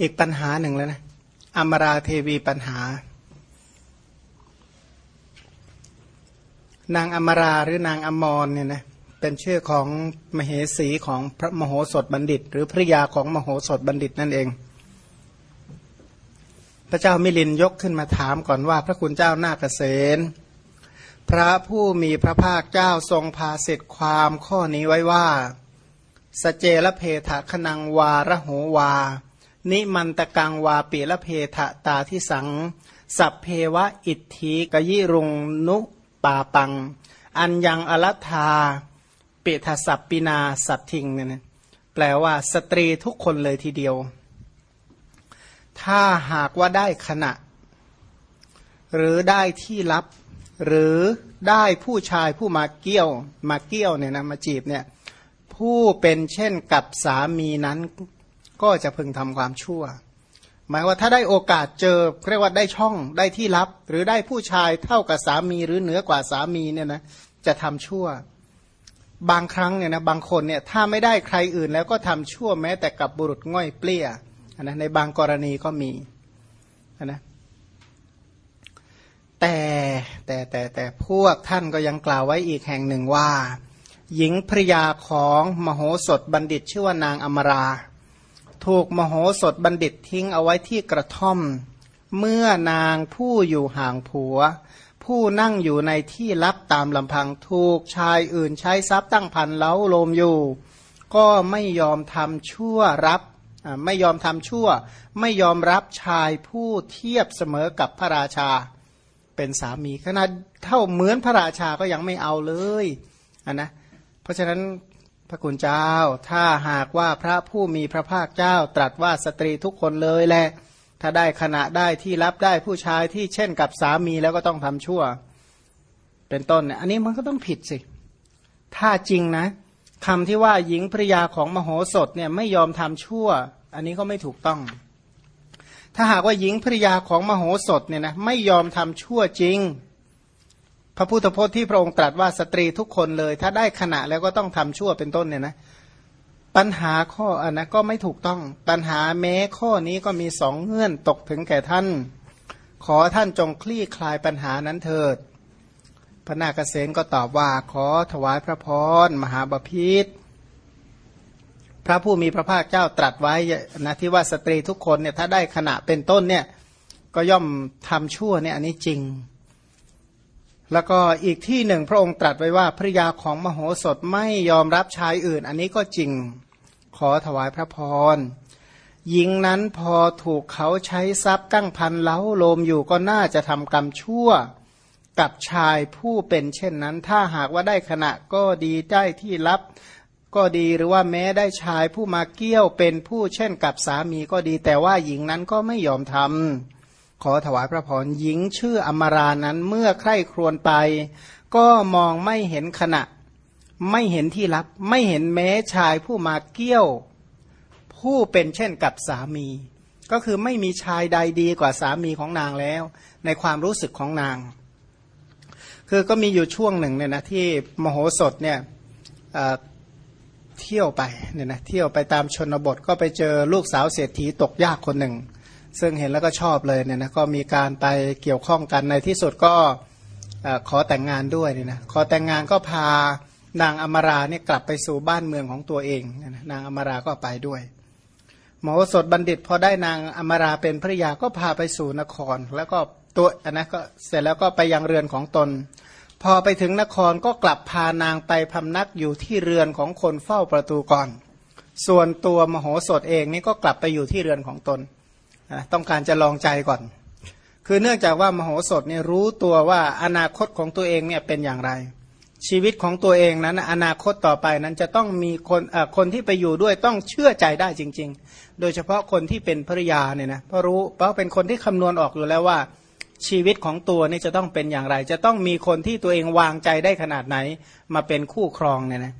อีกปัญหาหนึ่งแล้วนะอมราเทวีปัญหา นางอมราหรือนางอมรเนี่ยนะเป็นชื่อของมเหสีของพระมโหสถบัณฑิต หรือภริยาของมโหสถบัณฑิตนั่นเอง พระเจ้ามิลินยกขึ้นมาถามก่อนว่า พระคุณเจ้านาเกษณพระผู้มีพระภาคเจ้าทรงพาเสร็จความข้อนี้ไว้ว่า สเจละเพทะขนังวาระโหวา นิมันตะกังวาปีละเพทะตาที่สัง สัพเพวะอิทธิกยิรุงนุปาปัง อันยังอลัทธาเปทสัพปินาสัตทิงเนี่ยนะแปลว่าสตรีทุกคนเลยทีเดียว ถ้าหากว่าได้ขณะ หรือได้ที่ลับ หรือได้ผู้ชายผู้มาเกี้ยวมาเกี้ยวเนี่ยนะมาจีบเนี่ยผู้เป็นเช่นกับสามีนั้น ก็จะพึงทำความชั่ว หมายว่าถ้าได้โอกาสเจอเรียกว่าได้ช่องได้ที่ลับ หรือได้ผู้ชายเท่ากับสามีหรือเหนือกว่าสามีเนี่ยนะจะทำชั่ว บางครั้งเนี่ยนะบางคนเนี่ยถ้าไม่ได้ใครอื่นแล้วก็ทำชั่วแม้แต่กับบุรุษง่อยเปลี้ยนะในบางกรณีก็มีนะแต่แต่แต่แต่พวกท่านก็ยังกล่าวไว้อีกแห่งหนึ่งว่า หญิงภริยาของมโหสถบัณฑิตชื่อว่านางอมรา ถูกมโหสถบัณฑิตทิ้งเอาไว้ที่กระท่อม เมื่อนางผู้อยู่ห่างผัว ผู้นั่งอยู่ในที่ลับตามลำพังถูกชายอื่นใช้ทรัพย์ตั้งพันเล้าโลมอยู่ ก็ไม่ยอมทำชั่วรับไม่ยอมทำชั่ว ไม่ยอมรับชายผู้เทียบเสมอกับพระราชา เป็นสามีขนาดเท่าเหมือนพระราชาก็ยังไม่เอาเลยนนะเพราะฉะนั้น พระคุณเจ้า ถ้าหากว่าพระผู้มีพระภาคเจ้าตรัสว่าสตรีทุกคนเลยแหละ ถ้าได้ขณะได้ที่รับได้ผู้ชายที่เช่นกับสามีแล้วก็ต้องทำชั่ว เป็นต้นเนี่ยอันนี้มันก็ต้องผิดสิ ถ้าจริงนะคำที่ว่าหญิงภริยาของมโหสถเนี่ยไม่ยอมทำชั่ว อันนี้ก็ไม่ถูกต้อง ถ้าหากว่าหญิงภริยาของมโหสถเนี่ยนะไม่ยอมทำชั่วจริง พระพุทธพจน์ที่พระองค์ตรัสว่าสตรีทุกคนเลย ถ้าได้ขณะแล้วก็ต้องทำชั่วเป็นต้นเนี่ยนะปัญหาข้ออันนะก็ไม่ถูกต้อง ปัญหาแม้ข้อนี้ก็มีสองเงื่อนตกถึงแก่ท่าน ขอท่านจงคลี่คลายปัญหานั้นเถิด พระนาคเษนก็ตอบว่าขอถวายพระพรมหาบาพิษพระผู้มีพระภาคเจ้าตรัสไว้นะที่ว่าสตรีทุกคนเนี่ยถ้าได้ขณะเป็นต้นเนี่ยก็ย่อมทำชั่วเนี่ยอันนี้จริง แล้วก็อีกที่หนึ่งพระองค์ตรัสไว้ว่าภริยาของมโหสถไม่ยอมรับชายอื่น อันนี้ก็จริงขอถวายพระพรหญิงนั้นพอถูกเขาใช้ทรัพย์กั้งพันเล้าโลมอยู่ก็น่าจะทำกรรมชั่วกับชายผู้เป็นเช่นนั้น ถ้าหากว่าได้ขณะก็ดีได้ที่รับก็ดีหรือว่าแม้ได้ชายผู้มาเกี้ยวเป็นผู้เช่นกับสามีก็ดี แต่ว่าหญิงนั้นก็ไม่ยอมทำ ขอถวายพระพรหญิงชื่ออมรานั้นเมื่อใคร่ครวญไป ก็มองไม่เห็นขณะ ไม่เห็นที่รับ ไม่เห็นแม้ชายผู้มาเกี้ยว ผู้เป็นเช่นกับสามี ก็คือไม่มีชายใดดีกว่าสามีของนางแล้ว ในความรู้สึกของนาง คือก็มีอยู่ช่วงหนึ่งเนี่ยนะที่มโหสถเนี่ยเที่ยวไปเนี่ยนะเที่ยวไปตามชนบทก็ไปเจอลูกสาวเศรษฐีตกยากคนหนึ่ง ซึ่งเห็นแล้วก็ชอบเลยเนี่ยนะก็มีการไปเกี่ยวข้องกันในที่สุดก็ขอแต่งงานด้วยเนี่ยนะขอแต่งงานก็พานางอมราเนี่ยกลับไปสู่บ้านเมืองของตัวเองนางอมราก็ไปด้วยหมอสดบัณฑิตพอได้นางอมราเป็นภริยาก็พาไปสู่นคร แล้วก็ตัวอันนะก็เสร็จแล้วก็ไปยังเรือนของตน พอไปถึงนครก็กลับพานางไปพำนักอยู่ที่เรือนของคนเฝ้าประตูก่อน ส่วนตัวมโหสถเองนี่ก็กลับไปอยู่ที่เรือนของตน ต้องการจะลองใจก่อน คือเนื่องจากว่ามโหสถเนี่ยรู้ตัวว่าอนาคตของตัวเองเนี่ยเป็นอย่างไร ชีวิตของตัวเองนั้น อนาคตต่อไปนั้นจะต้องมีคนคนที่ไปอยู่ด้วยต้องเชื่อใจได้จริง ๆ โดยเฉพาะคนที่เป็นภริยาเนี่ยนะเพราะรู้เพราะเป็นคนที่คำนวณออกอยู่แล้วว่าชีวิตของตัวนี่จะต้องเป็นอย่างไร จะต้องมีคนที่ตัวเองวางใจได้ขนาดไหน มาเป็นคู่ครองเนี่ยนะ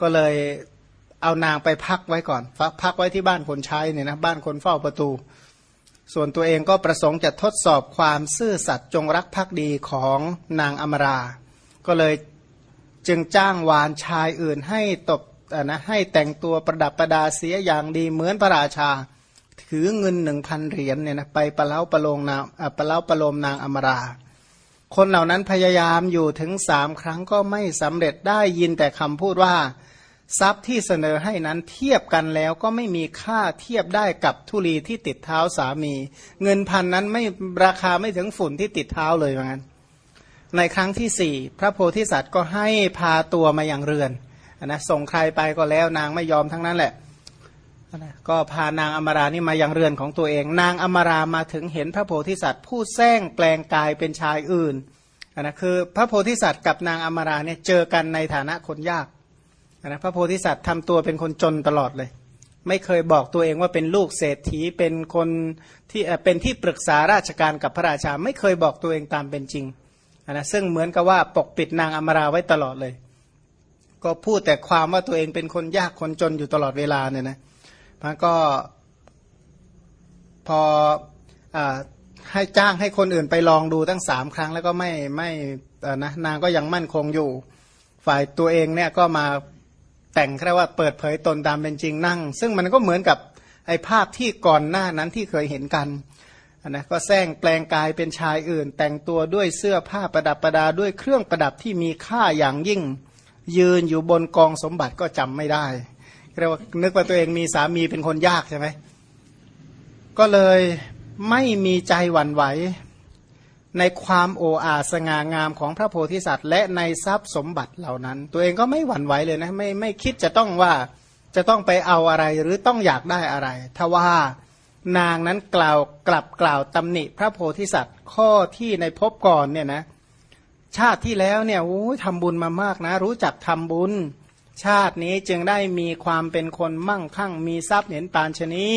ก็เลย เอานางไปพักไว้ก่อนพักไว้ที่บ้านคนใช้เนี่ยนะบ้านคนเฝ้าประตู ส่วนตัวเองก็ประสงค์จะทดสอบความซื่อสัตย์จงรักภักดีของนางอมรา ก็เลยจึงจ้างวานชายอื่นให้ตบนะให้แต่งตัวประดับประดาเสียอย่างดีเหมือนพระราชา ถือเงินหนึ่งพันเหรียญเนี่ยนะไปประเล้าประโลงนางประเล้าประโลมนางอมรา คนเหล่านั้นพยายามอยู่ถึงสามครั้งก็ไม่สำเร็จได้ยินแต่คำพูดว่า ทรัพย์ที่เสนอให้นั้นเทียบกันแล้วก็ไม่มีค่าเทียบได้กับทุลีที่ติดเท้าสามี เงินพันนั้นไม่ราคาไม่ถึงฝุ่นที่ติดเท้าเลยว่างั้นในครั้งที่สี่พระโพธิสัตว์ก็ให้พาตัวมาอย่างเรือนนะส่งใครไปก็แล้วนางไม่ยอมทั้งนั้นแหละก็พานางอมรานี่มายังเรือนของตัวเอง นางอมรามาถึงเห็นพระโพธิสัตว์ ผู้แซงแปลงกายเป็นชายอื่นนะคือพระโพธิสัตว์กับนางอมราเนี่ยเจอกันในฐานะคนยาก นะพระโพธิสัตว์ทำตัวเป็นคนจนตลอดเลย ไม่เคยบอกตัวเองว่าเป็นลูกเศรษฐีเป็นคนที่เป็นที่ปรึกษาราชการกับพระราชา ไม่เคยบอกตัวเองตามเป็นจริงนะซึ่งเหมือนกับว่าปกปิดนางอมราไว้ตลอดเลย ก็พูดแต่ความว่าตัวเองเป็นคนยากคนจนอยู่ตลอดเวลาเนี่ยนะมันก็พออให้จ้างให้คนอื่นไปลองดูตั้งสามครั้งแล้วก็ไม่ไม่นะนางก็ยังมั่นคงอยู่ ฝ่ายตัวเองเนี่ยก็มา แต่งแค่ว่าเปิดเผยตนตามเป็นจริงนั่ง ซึ่งมันก็เหมือนกับไอ้ภาพที่ก่อนหน้านั้นที่เคยเห็นกันนะก็แซงแปลงกายเป็นชายอื่น แต่งตัวด้วยเสื้อผ้าประดับประดาด้วยเครื่องประดับที่มีค่าอย่างยิ่ง ยืนอยู่บนกองสมบัติก็จำไม่ได้เรียกว่านึกว่าตัวเองมีสามีเป็นคนยากใช่ไหมก็เลยไม่มีใจหวั่นไหว ในความโอ้อาสง่างามของพระโพธิสัตว์ และในทรัพย์สมบัติเหล่านั้น ตัวเองก็ไม่หวั่นไหวเลยนะไม่ไม่คิดจะต้องว่าจะต้องไปเอาอะไรหรือต้องอยากได้อะไรทว่านางนั้นกล่าวกลับกล่าวตำหนิพระโพธิสัตว์ ข้อที่ในภพก่อนเนี่ยนะ ชาติที่แล้วเนี่ยโอ้ยทำบุญมามากนะ รู้จักทำบุญ ชาตินี้จึงได้มีความเป็นคนมั่งคั่งมีทรัพย์เห็นปานชนี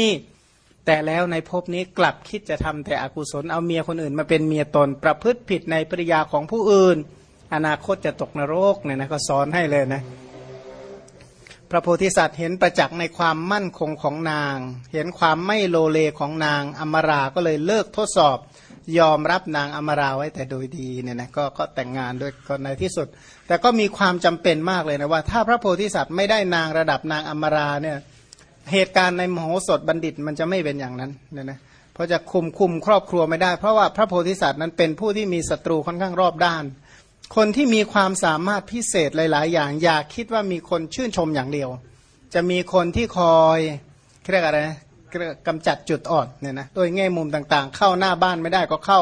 แต่แล้วในภพนี้กลับคิดจะทำแต่อกุศลเอาเมียคนอื่นมาเป็นเมียตนประพฤติผิดในปริยาของผู้อื่น อนาคตจะตกนรกเนี่ยนะก็สอนให้เลยนะพระโพธิสัตว์เห็นประจักษ์ในความมั่นคงของนาง เห็นความไม่โลเลของนางอมราก็เลยเลิกทดสอบ ยอมรับนางอมราไว้แต่โดยดีเนี่ยนะก็ก็แต่งงานด้วยก็ในที่สุด แต่ก็มีความจำเป็นมากเลยนะว่า ถ้าพระโพธิสัตว์ไม่ได้นางระดับนางอมราเนี่ย เหตุการณ์ในมโหสถบัณฑิตมันจะไม่เป็นอย่างนั้นเนี่ยนะเพราะจะคุมคุมครอบครัวไม่ได้ เพราะว่าพระโพธิสัตว์นั้นเป็นผู้ที่มีศัตรูค่อนข้างรอบด้าน คนที่มีความสามารถพิเศษหลาย ๆ อย่างอย่าคิดว่ามีคนชื่นชมอย่างเดียว จะมีคนที่คอยเรียกอะไรนะกำจัดจุดอ่อนเนี่ยนะโดยแง่มุมต่างๆ เข้าหน้าบ้านไม่ได้ก็เข้า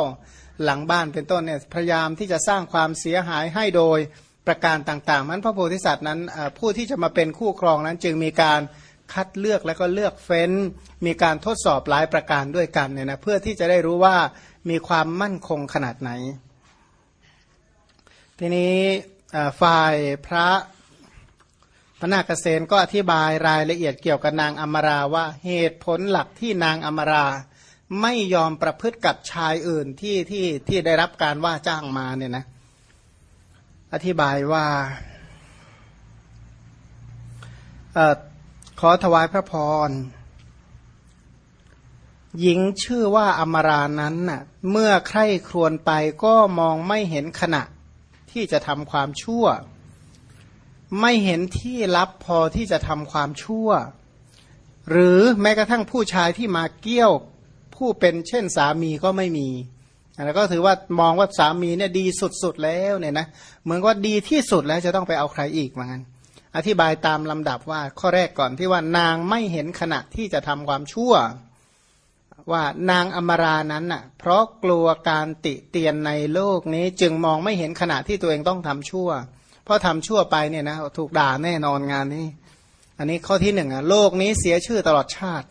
หลังบ้านเป็นต้นเนี่ยพยายามที่จะสร้างความเสียหายให้โดยประการต่างๆมันพระโพธิสัตว์นั้นผู้ที่จะมาเป็นคู่ครองนั้นจึงมีการ คัดเลือกแล้วก็เลือกเฟ้น มีการทดสอบหลายประการด้วยกันเนี่ยนะเพื่อที่จะได้รู้ว่ามีความมั่นคงขนาดไหน ทีนี้ฝ่ายพระพระนาคเษนก็อธิบายรายละเอียดเกี่ยวกับนางอมราว่าเหตุผลหลักที่นางอมรา ไม่ยอมประพฤติกับชายอื่นที่ที่ที่ได้รับการว่าจ้างมาเนี่ยนะอธิบายว่า ขอถวายพระพร หญิงชื่อว่าอมรานั้นน่ะ เมื่อใคร่ครวญไปก็มองไม่เห็นขณะที่จะทำความชั่ว ไม่เห็นที่ลับพอที่จะทำความชั่ว หรือแม้กระทั่งผู้ชายที่มาเกี้ยวผู้เป็นเช่นสามีก็ไม่มีแล้วก็ถือว่ามองว่าสามีเนี่ยดีสุดๆแล้วเนี่ยนะ เหมือนว่าดีที่สุดแล้วจะต้องไปเอาใครอีกเหมือนกัน อธิบายตามลำดับว่าข้อแรกก่อนที่ว่านางไม่เห็นขณะที่จะทำความชั่ว ว่านางอมรานั้นน่ะเพราะกลัวการติเตียนในโลกนี้จึงมองไม่เห็นขณะที่ตัวเองต้องทำชั่ว เพราะทำชั่วไปเนี่ยนะถูกด่าแน่นอนงานนี้ อันนี้ข้อที่หนึ่งอะโลกนี้เสียชื่อตลอดชาติ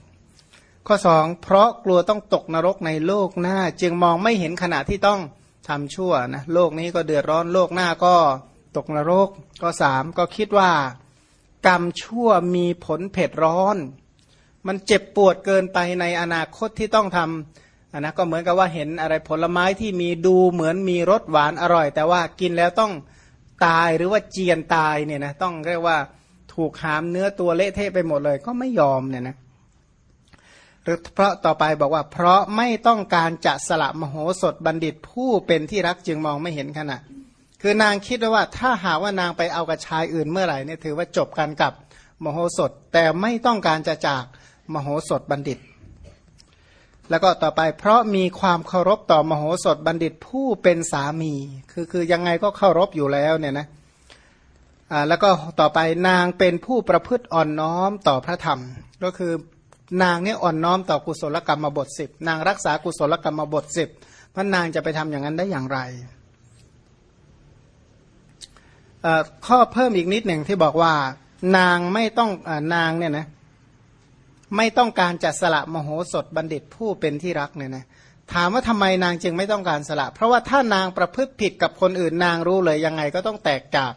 ข้อสองเพราะกลัวต้องตกนรกในโลกหน้า จึงมองไม่เห็นขณะที่ต้องทำชั่วนะโลกนี้ก็เดือดร้อนโลกหน้าก็ ตกนรกข้อสามก็คิดว่า กรรมชั่วมีผลเผ็ดร้อน มันเจ็บปวดเกินไปในอนาคตที่ต้องทำอันนะก็เหมือนกับว่าเห็นอะไรผลไม้ที่มีดูเหมือนมีรสหวานอร่อย แต่ว่ากินแล้วต้องตายหรือว่าเจียนตายเนี่ยนะต้องเรียกว่าถูกหามเนื้อตัวเละเทะไปหมดเลย ก็ไม่ยอมเนี่ยนะหรือเพราะต่อไปบอกว่า เพราะไม่ต้องการจะสละมโหสถบัณฑิตผู้เป็นที่รักจึงมองไม่เห็นขณะ คือนางคิดว่าถ้าหาว่านางไปเอากับชายอื่นเมื่อไหร่เนี่ยถือว่าจบกันกับมโหสถ แต่ไม่ต้องการจะจากมโหสถบัณฑิต แล้วก็ต่อไปเพราะมีความเคารพต่อมโหสถบัณฑิตผู้เป็นสามี คือคือยังไงก็เคารพอยู่แล้วเนี่ยนะอ่าแล้วก็ต่อไปนางเป็นผู้ประพฤติอ่อนน้อมต่อพระธรรม ก็คือนางเนี่ยอ่อนน้อมต่อกุศลกรรมบทสิบนางรักษากุศลกรรมบทสิบพระนางจะไปทำอย่างนั้นได้อย่างไร ข้อเพิ่มอีกนิดหนึ่งที่บอกว่านางไม่ต้องอนางเนี่ยนะไม่ต้องการจะสละมโหสถบัณฑิตผู้เป็นที่รักเนี่ยนะถามว่าทำไมนางจึงไม่ต้องการสละ เพราะว่าถ้านางประพฤติผิดกับคนอื่นนางรู้เลยยังไงก็ต้องแตกจาก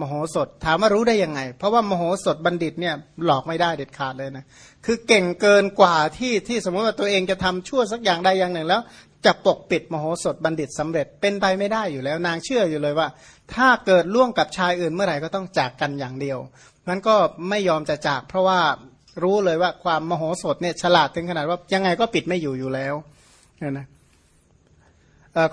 มโหสถ ถามว่ารู้ได้ยังไง เพราะว่ามโหสถบัณฑิตเนี่ยหลอกไม่ได้เด็ดขาดเลยนะคือเก่งเกินกว่าที่ที่สมมติว่าตัวเองจะทำชั่วสักอย่างใดอย่างหนึ่งแล้ว จะปกปิดมโหสถบัณฑิตสำเร็จเป็นไปไม่ได้อยู่แล้ว นางเชื่ออยู่เลยว่า ถ้าเกิดล่วงกับชายอื่นเมื่อไหร่ก็ต้องจากกันอย่างเดียวนั้นก็ไม่ยอมจะจาก เพราะว่ารู้เลยว่าความมโหสถเนี่ยฉลาดถึงขนาดว่ายังไงก็ปิดไม่อยู่อยู่แล้วนี่ยนะ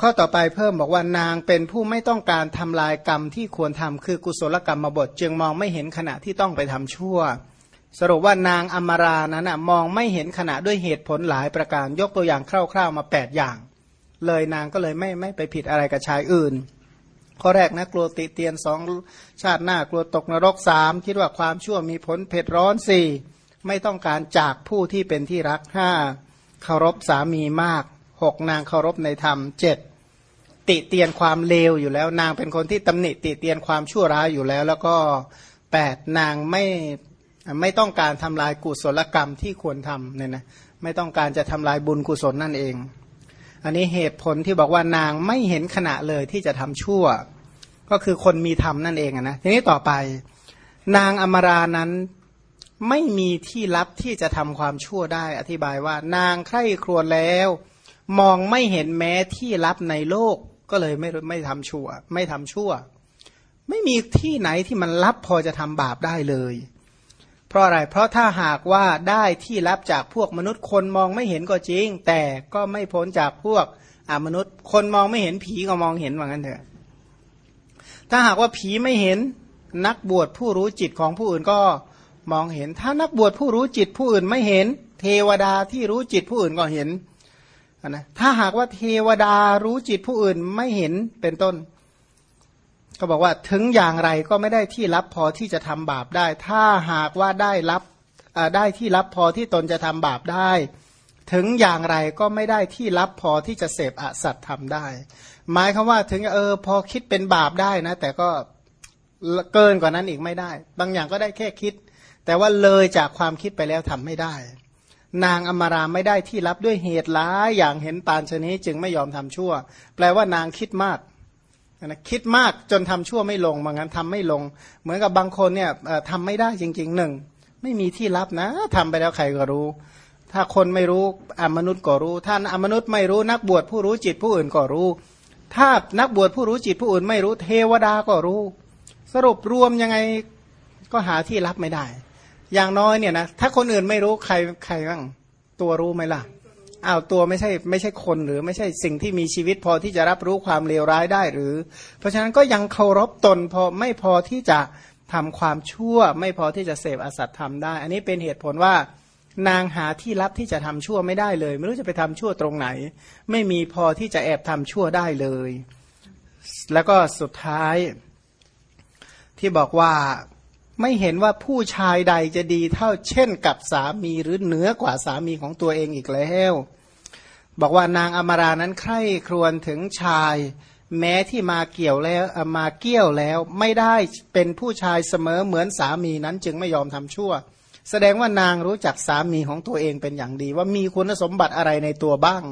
ข้อต่อไปเพิ่มบอกว่านางเป็นผู้ไม่ต้องการทำลายกรรมที่ควรทำคือกุศลกรรมมาบทจึงมองไม่เห็นขณะที่ต้องไปทำชั่ว สรุปว่านางอมรานั้นมองไม่เห็นขณะด้วยเหตุผลหลายประการยกตัวอย่างคร่าวๆมา 8 อย่าง เลยนางก็เลยไม่ไม่ไปผิดอะไรกับชายอื่น ข้อแรกนะกลัวติเตียนสองชาติหน้ากลัวตกนรกสามคิดว่าความชั่วมีผลเผ็ดร้อนสี่ไม่ต้องการจากผู้ที่เป็นที่รักห้าเคารพสามีมากหกนางเคารพในธรรมเจ็ดติเตียนความเลวอยู่แล้ว นางเป็นคนที่ตำหนิติเตียนความชั่วร้ายอยู่แล้ว แล้วก็แปดนางไม่ไม่ต้องการทำลายกุศลกรรมที่ควรทำเนี่ยนะไม่ต้องการจะทำลายบุญกุศลนั่นเอง อันนี้เหตุผลที่บอกว่านางไม่เห็นขณะเลยที่จะทำชั่ว ก็คือคนมีธรรมนั่นเองนะทีนี้ต่อไป นางอมรานั้นไม่มีที่ลับที่จะทำความชั่วได้ อธิบายว่านางใคร่ครวญแล้ว มองไม่เห็นแม้ที่ลับในโลกก็เลยไม่ไม่ทำชั่ว ไม่ทำชั่ว ไม่มีที่ไหนที่มันลับพอจะทำบาปได้เลย เพราะอะไร เพราะถ้าหากว่าได้ที่ลับจากพวกมนุษย์คนมองไม่เห็นก็จริง แต่ก็ไม่พ้นจากพวกอมนุษย์ คนมองไม่เห็นผีก็มองเห็นว่างั้นเถอะ ถ้าหากว่าผีไม่เห็นนักบวชผู้รู้จิตของผู้อื่นก็มองเห็น ถ้านักบวชผู้รู้จิตผู้อื่นไม่เห็น เทวดาที่รู้จิตผู้อื่นก็เห็นนะถ้าหากว่าเทวดารู้จิตผู้อื่นไม่เห็นเป็นต้น ก็บอกว่าถึงอย่างไรก็ไม่ได้ที่รับพอที่จะทำบาปได้ ถ้าหากว่าได้รับได้ที่รับพอที่ตนจะทำบาปได้ ถึงอย่างไรก็ไม่ได้ที่รับพอที่จะเสพอสัตธรรมได้ หมายคำว่าถึงเออพอคิดเป็นบาปได้นะ แต่ก็เกินกว่านั้นอีกไม่ได้ บางอย่างก็ได้แค่คิด แต่ว่าเลยจากความคิดไปแล้วทำไม่ได้ นางอมราไม่ได้ที่รับด้วยเหตุร้ายอย่างเห็นปานชนี้จึงไม่ยอมทำชั่ว แปลว่านางคิดมาก นะคิดมากจนทำชั่วไม่ลงบางงั้นทำไม่ลง เหมือนกับบางคนเนี่ยทำไม่ได้จริงๆหนึ่งไม่มีที่รับนะทำไปแล้วใครก็รู้ ถ้าคนไม่รู้อมนุษย์ก็รู้ถ้านอมนุษย์ไม่รู้นักบวชผู้รู้จิตผู้อื่นก็รู้ ถ้านักบวชผู้รู้จิตผู้อื่นไม่รู้เทวดาก็รู้ สรุปรวมยังไงก็หาที่รับไม่ได้ อย่างน้อยเนี่ยนะถ้าคนอื่นไม่รู้ใครใครบ้างตัวรู้ไหมล่ะ อ้าวตัวไม่ใช่ไม่ใช่คนหรือไม่ใช่สิ่งที่มีชีวิตพอที่จะรับรู้ความเลวร้ายได้หรือ เพราะฉะนั้นก็ยังเคารพตนพอไม่พอที่จะทำความชั่ว ไม่พอที่จะเสพอสัตธรรมได้ อันนี้เป็นเหตุผลว่านางหาที่รับที่จะทำชั่วไม่ได้เลย ไม่รู้จะไปทำชั่วตรงไหน ไม่มีพอที่จะแอบทำชั่วได้เลย แล้วก็สุดท้ายที่บอกว่า ไม่เห็นว่าผู้ชายใดจะดีเท่าเช่นกับสามีหรือเหนือกว่าสามีของตัวเองอีกแล้วบอกว่านางอมารานั้นใคร่ครวญถึงชาย แม้ที่มาเกี่ยวแล้วมาเกี่ยวแล้วไม่ได้เป็นผู้ชายเสมอเหมือนสามีนั้นจึงไม่ยอมทำชั่ว แสดงว่านางรู้จักสามีของตัวเองเป็นอย่างดี ว่ามีคุณสมบัติอะไรในตัวบ้าง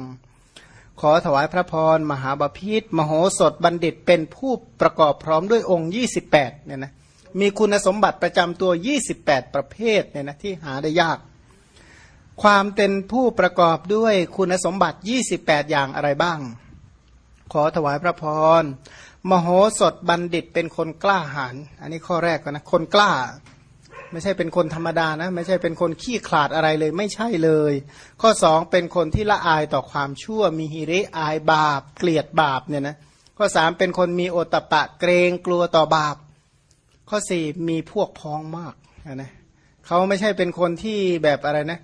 ขอถวายพระพรมหาบาพิษมโหสถบัณฑิตเป็นผู้ประกอบพร้อมด้วยองค์ 28เนี่ยนะ มีคุณสมบัติประจำตัว 28 ประเภทเนี่ยนะที่หาได้ยาก ความเป็นผู้ประกอบด้วยคุณสมบัติ 28 อย่างอะไรบ้าง ขอถวายพระพร มโหสถบัณฑิตเป็นคนกล้าหาญอันนี้ข้อแรกก่อนนะ คนกล้า ไม่ใช่เป็นคนธรรมดานะ ไม่ใช่เป็นคนขี้ขลาดอะไรเลยไม่ใช่เลย ข้อสองเป็นคนที่ละอายต่อความชั่ว มีฮิริอายบาป เกลียดบาปเนี่ยนะข้อสามเป็นคนมีโอตปะเกรงกลัวต่อบาป ข้อสี่มีพวกพ้องมากนะเขาไม่ใช่เป็นคนที่แบบอะไรนะ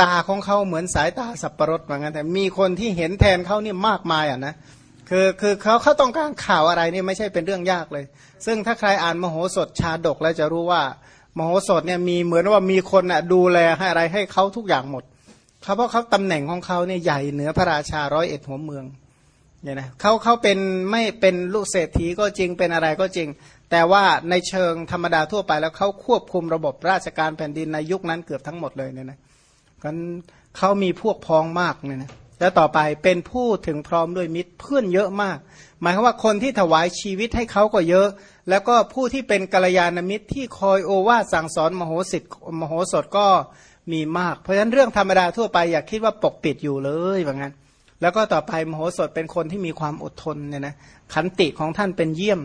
ตาของเขาเหมือนสายตาสับปะรดเหมือนกันแต่มีคนที่เห็นแทนเขาเนี่ยมากมายอะนะคือคือเขาเขาต้องการข่าวอะไรนี่ไม่ใช่เป็นเรื่องยากเลย ซึ่งถ้าใครอ่านมโหสถชาดกแล้วจะรู้ว่ามโหสถเนี่ยมีเหมือนว่ามีคนอะดูแลให้อะไรให้เขาทุกอย่างหมดเขาเพราะเขาตำแหน่งของเขาเนี่ยใหญ่เหนือพระราชาร้อยเอ็ดหัวเมือง เนี่ยนะเขาเขาเป็นไม่เป็นลูกเศรษฐีก็จริงเป็นอะไรก็จริง แต่ว่าในเชิงธรรมดาทั่วไปแล้วเขาควบคุมระบบราชการแผ่นดินในยุคนั้นเกือบทั้งหมดเลยเนี่ยนะกันเขามีพวกพ้องมากเนี่ยนะแล้วต่อไปเป็นผู้ถึงพร้อมด้วยมิตรเพื่อนเยอะมาก หมายความว่าคนที่ถวายชีวิตให้เขาก็เยอะ แล้วก็ผู้ที่เป็นกัลยาณมิตรที่คอยโอวาสั่งสอนมโหสิทธิ์มโหสถก็มีมาก เพราะฉะนั้นเรื่องธรรมดาทั่วไปอย่าคิดว่าปกปิดอยู่เลยแบบนั้น แล้วก็ต่อไปมโหสถเป็นคนที่มีความอดทนเนี่ยนะขันติของท่านเป็นเยี่ยม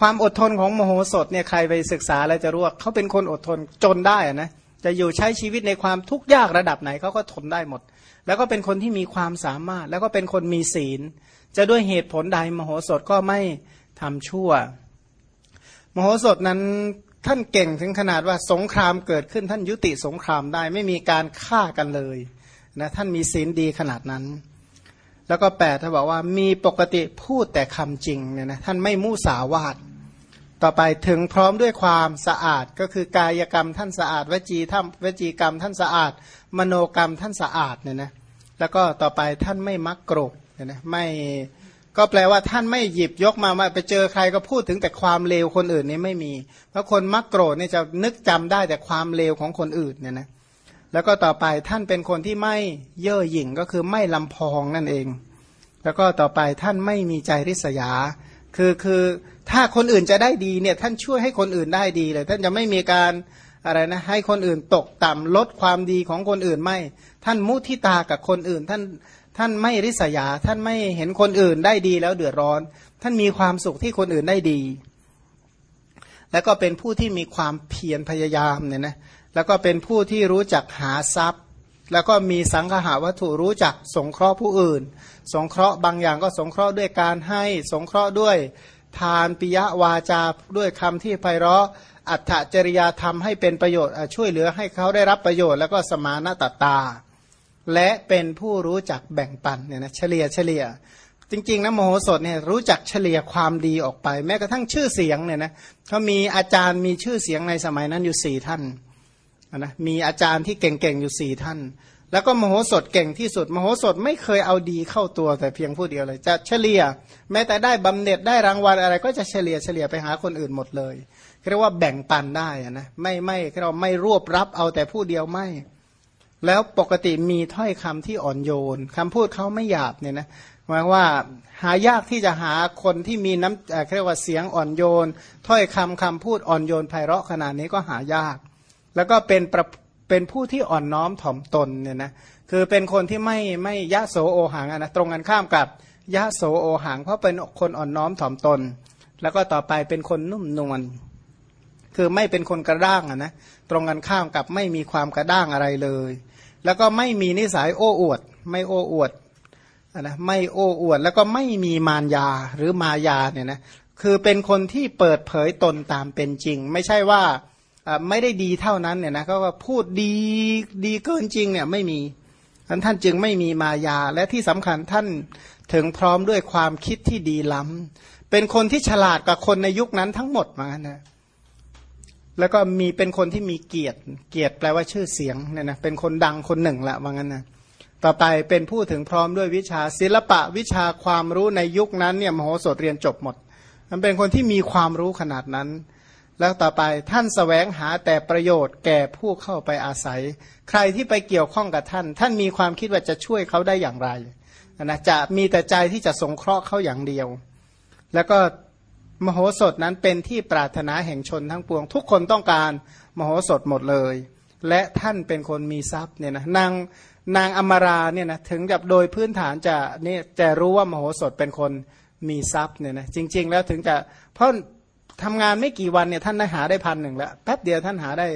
ความอดทนของมโหสถเนี่ยใครไปศึกษาแล้วจะรู้ว่าเขาเป็นคนอดทนจนได้นะจะอยู่ใช้ชีวิตในความทุกข์ยากระดับไหนเขาก็ทนได้หมด แล้วก็เป็นคนที่มีความสามารถ แล้วก็เป็นคนมีศีล จะด้วยเหตุผลใดมโหสถก็ไม่ทำชั่ว มโหสถนั้นท่านเก่งถึงขนาดว่าสงครามเกิดขึ้นท่านยุติสงครามได้ไม่มีการฆ่ากันเลยนะท่านมีศีลดีขนาดนั้น แล้วก็แปดท่านบอกว่ามีปกติพูดแต่คำจริงเนี่ยนะท่านไม่มู่สาวาดต่อไปถึงพร้อมด้วยความสะอาดก็คือกายกรรมท่านสะอาดวจีท่านวจีกรรมท่านสะอาด มโนกรรมท่านสะอาดเนี่ยนะแล้วก็ต่อไปท่านไม่มักโกรธเนี่ยนะไม่ก็แปลว่าท่านไม่หยิบยกมามาไปเจอใครก็พูดถึงแต่ความเลวคนอื่นนี่ไม่มี เพราะคนมักโกรธเนี่ยจะนึกจำได้แต่ความเลวของคนอื่นเนี่ยนะ แล้วก็ต่อไปท่านเป็นคนที่ไม่เย่อหยิ่งก็คือไม่ลำพองนั่นเอง แล้วก็ต่อไปท่านไม่มีใจริษยา คือคือถ้าคนอื่นจะได้ดีเนี่ยท่านช่วยให้คนอื่นได้ดีเลย ท่านจะไม่มีการอะไรนะให้คนอื่นตกต่ำลดความดีของคนอื่นไม่ ท่านมุทิตากับคนอื่น ท่านท่านไม่ริษยา ท่านไม่เห็นคนอื่นได้ดีแล้วเดือดร้อน ท่านมีความสุขที่คนอื่นได้ดี แล้วก็เป็นผู้ที่มีความเพียรพยายามเนี่ยนะ แล้วก็เป็นผู้ที่รู้จักหาทรัพย์ แล้วก็มีสังหาวัตถุรู้จักสงเคราะห์ผู้อื่น สงเคราะห์บางอย่างก็สงเคราะห์ด้วยการให้สงเคราะห์ด้วยทานปิยวาจาด้วยคำที่ไพเราะอัตจริยธรรมให้เป็นประโยชน์ช่วยเหลือให้เขาได้รับประโยชน์ แล้วก็สมานาตตา และเป็นผู้รู้จักแบ่งปันเนี่ยนะเฉลี่ยเฉลี่ย จริงๆนะโมโหสถเนี่ยรู้จักเฉลี่ยความดีออกไป แม้กระทั่งชื่อเสียงเนี่ยนะเขามีอาจารย์มีชื่อเสียงในสมัยนั้นอยู่สี่ท่าน นะมีอาจารย์ที่เก่งๆอยู่สี่ท่าน แล้วก็มโหสถเก่งที่สุด มโหสถไม่เคยเอาดีเข้าตัวแต่เพียงผู้เดียวเลย จะเฉลี่ย แม้แต่ได้บำเหน็จได้รางวัลอะไร ก็จะเฉลี่ยเฉลี่ยไปหาคนอื่นหมดเลยเรียกว่าแบ่งปันได้นะไม่ไม่เราไม่รวบรับเอาแต่ผู้เดียวไม่ แล้วปกติมีถ้อยคำที่อ่อนโยนคำพูดเขาไม่หยาบเนี่ยนะหมายว่าหายากที่จะหาคนที่มีน้ำเรียกว่าเสียงอ่อนโยน ถ้อยคำคำพูดอ่อนโยนไพเราะขนาดนี้ก็หายาก แล้วก็เป็นเป็นผู้ที่อ่อนน้อมถ่อมตนเนี่ยนะคือเป็นคนที่ไม่ไม่ยะโสโอหังนะตรงกันข้ามกับยะโสโอหัง เพราะเป็นคนอ่อนน้อมถ่อมตน แล้วก็ต่อไปเป็นคนนุ่มนวลคือไม่เป็นคนกระด้างนะตรงกันข้ามกับไม่มีความกระด้างอะไรเลย แล้วก็ไม่มีนิสัยโอ้อวด ไม่โอ้อวดนะไม่โอ้อวด แล้วก็ไม่มีมารยาหรือมายาเนี่ยนะคือเป็นคนที่เปิดเผยตนตามเป็นจริง ไม่ใช่ว่า ไม่ได้ดีเท่านั้นเนี่ยนะก็ว่าพูดดีดีเกินจริงเนี่ยไม่มีท่านท่านจึงไม่มีมายาและที่สำคัญท่านถึงพร้อมด้วยความคิดที่ดีล้ำเป็นคนที่ฉลาดกว่าคนในยุคนั้นทั้งหมดมานะแล้วก็มีเป็นคนที่มีเกียรติ เกียรติแปลว่าชื่อเสียงเนี่ยนะเป็นคนดังคนหนึ่งละว่างั้นนะต่อไปเป็นผู้ถึงพร้อมด้วยวิชาศิลปะวิชาความรู้ในยุคนั้นเนี่ยมโหสถเรียนจบหมด มันเป็นคนที่มีความรู้ขนาดนั้น แล้วต่อไปท่านสแสวงหาแต่ประโยชน์แก่ผู้เข้าไปอาศัย ใครที่ไปเกี่ยวข้องกับท่าน ท่านมีความคิดว่าจะช่วยเขาได้อย่างไรนะจะมีแต่ใจที่จะสงเคราะห์เขาอย่างเดียว แล้วก็มโหสถนั้นเป็นที่ปรารถนาแห่งชนทั้งปวง ทุกคนต้องการมโหสถหมดเลย และท่านเป็นคนมีทรัพย์เนี่ยนะนางนางอมราเนี่ยนะถึงกับโดยพื้นฐานจะนี่จะรู้ว่ามโหสถเป็นคนมีทรัพย์เนี่ยนะจริง ๆ แล้วถึงจะเพราะ ทำงานไม่กี่วันเนี่ยท่านได้หาได้พันหนึ่งแล้วแป๊บเดียวท่านหาได้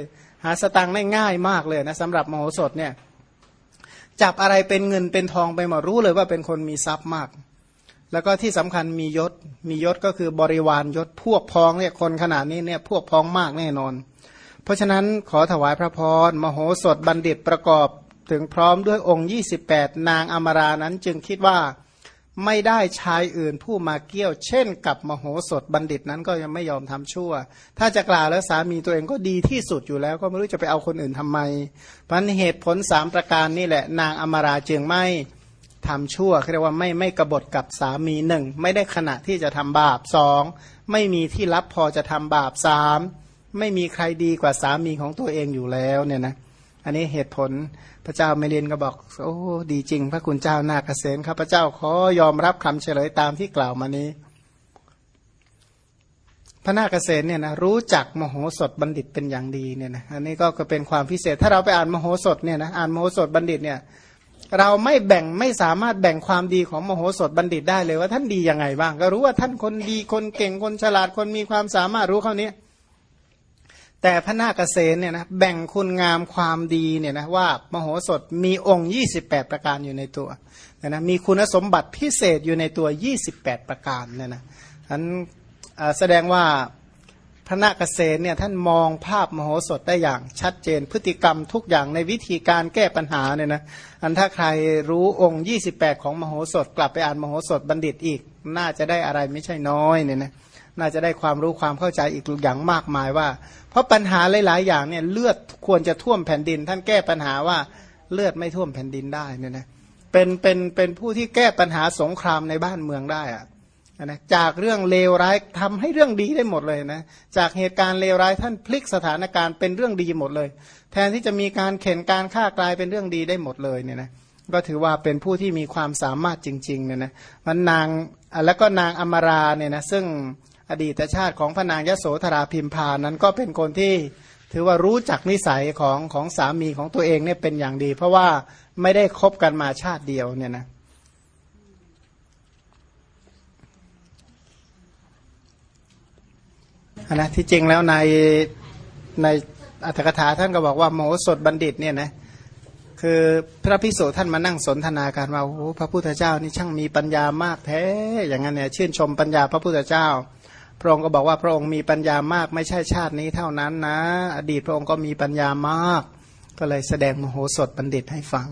หาสตังค์ได้ง่ายมากเลยนะสำหรับมโหสถเนี่ยจับอะไรเป็นเงินเป็นทองไปหมดรู้เลยว่าเป็นคนมีทรัพย์มาก แล้วก็ที่สำคัญมียศมียศก็คือบริวารยศพวกพ้องเนี่ยคนขนาดนี้เนี่ยพวกพ้องมากแน่นอน เพราะฉะนั้นขอถวายพระพรมโหสถบัณฑิตประกอบถึงพร้อมด้วยองค์ 28 นางอมรานั้นจึงคิดว่า ไม่ได้ชายอื่นผู้มาเกี่ยว เช่นกับมโหสถบัณฑิตนั้นก็ยังไม่ยอมทำชั่ว ถ้าจะกล่าวแล้วสามีตัวเองก็ดีที่สุดอยู่แล้ว ก็ไม่รู้จะไปเอาคนอื่นทำไมพันเหตุผลสามประการนี่แหละ นางอมราจึงไม่ทำชั่วเรียกว่าไม่ไม่กบฏกับสามีหนึ่งไม่ได้ขณะที่จะทำบาปสองไม่มีที่รับพอจะทำบาปสามไม่มีใครดีกว่าสามีของตัวเองอยู่แล้วเนี่ยนะ อันนี้เหตุผลพระเจ้าเมรียนก็บอกโอ้ดีจริง พระคุณเจ้านาเกษมครับพระเจ้าขอยอมรับคำเฉลยตามที่กล่าวมานี้ พระนาคเษนเนี่ยนะรู้จักมโหสถบัณฑิตเป็นอย่างดีเนี่ยนะอันนี้ก็เป็นความพิเศษถ้าเราไปอ่านมโหสถเนี่ยนะอ่านมโหสถบัณฑิตเนี่ยเราไม่แบ่งไม่สามารถแบ่งความดีของมโหสถบัณฑิตได้เลยว่าท่านดียังไงบ้าง ก็รู้ว่าท่านคนดีคนเก่งคนฉลาดคนมีความสามารถรู้เขานี้ แต่พระนาคเษนเนี่ยนะแบ่งคุณงามความดีเนี่ยนะว่ามโหสถมีองค์ 28 ประการอยู่ในตัวนะมีคุณสมบัติพิเศษอยู่ในตัว 28 ประการเนี่ยนะอันแสดงว่าพระนาคเษนเนี่ยท่านมองภาพมโหสถได้อย่างชัดเจน พฤติกรรมทุกอย่างในวิธีการแก้ปัญหาเนี่ยนะอันถ้าใครรู้องค์ 28 ของมโหสถ กลับไปอ่านมโหสถบัณฑิตอีก น่าจะได้อะไรไม่ใช่น้อยเนี่ยนะ น่าจะได้ความรู้ความเข้าใจอีกอย่างมากมายว่า เพราะปัญหาหลาย ๆ อย่างเนี่ยเลือดควรจะท่วมแผ่นดิน ท่านแก้ปัญหาว่าเลือดไม่ท่วมแผ่นดินได้เนี่ยนะเป็นเป็นเป็นผู้ที่แก้ปัญหาสงครามในบ้านเมืองได้อะนะจากเรื่องเลวร้ายทำให้เรื่องดีได้หมดเลยนะจากเหตุการณ์เลวร้ายท่านพลิกสถานการณ์เป็นเรื่องดีหมดเลย แทนที่จะมีการเข็นการฆ่ากลายเป็นเรื่องดีได้หมดเลยเนี่ยนะก็ถือว่าเป็นผู้ที่มีความสามารถจริงๆเนี่ยนะมันนางแล้วก็นางอมราเนี่ยนะซึ่ง อดีตชาติของพระนางยโสธราพิมพานั้นก็เป็นคนที่ถือว่ารู้จักนิสัยของของสามีของตัวเองเนี่ยเป็นอย่างดี เพราะว่าไม่ได้คบกันมาชาติเดียวเนี่ยนะนะที่จริงแล้วในในอัตถกถาท่านก็บอกว่าโมสดบัณฑิตเนี่ยนะคือพระพิสุท่านมานั่งสนทนาการว่าโอ้พระพุทธเจ้านี่ช่างมีปัญญามากแท้อย่างนั้นเนี่ยชื่นชมปัญญาพระพุทธเจ้า ระองค์ก็บอกว่าพระองค์มีปัญญามากไม่ใช่ชาตินี้เท่านั้นนะ อดีตพระองค์ก็มีปัญญามาก ก็เลยแสดงมโหสถบัณฑิตให้ฟัง